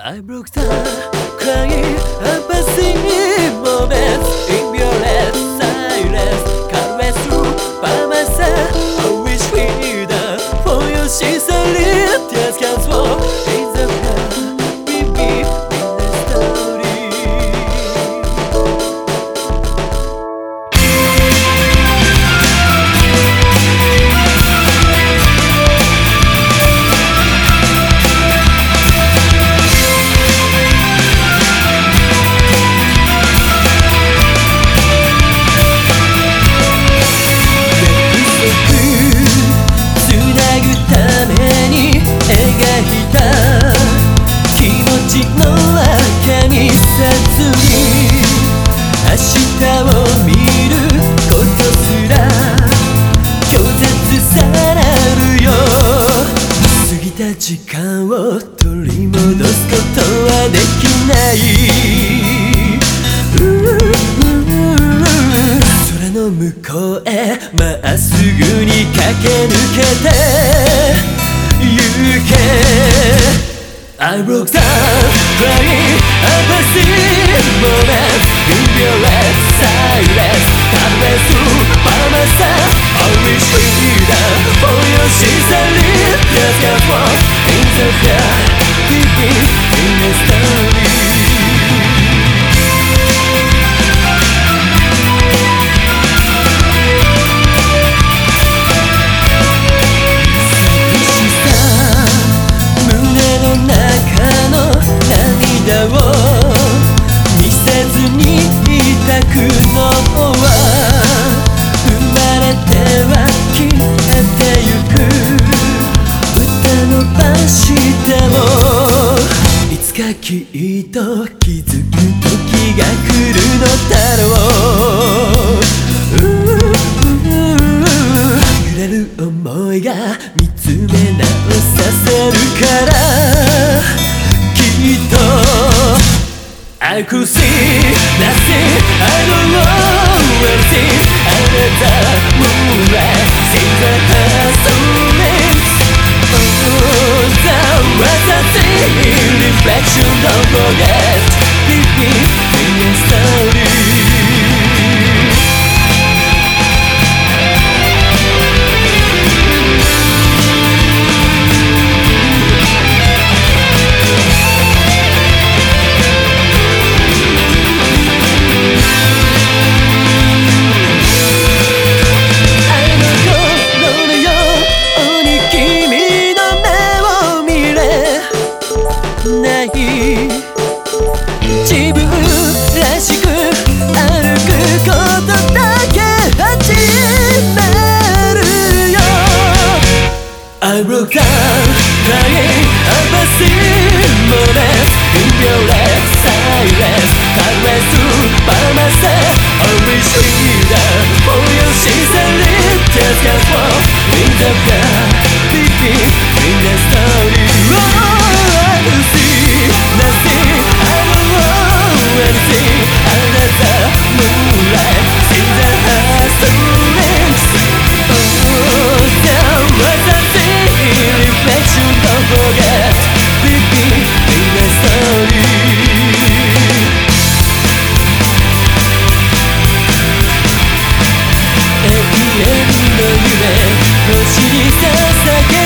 I broke down, crying, apathy moments in violet silence. Caress through by myself. 間を取り戻すことはできない空の向こうへまっすぐに駆け抜けて行け I broke down, crying, apathy moments in violet silence Caress through by myself, I wish freedom for your sincerely Just got lost in くのは生まれては消えてきっと気づく時が来るのだろう」「揺れる思いが見つめ直させるから」「きっと I could see」「あなたもね静かそう」星捧げ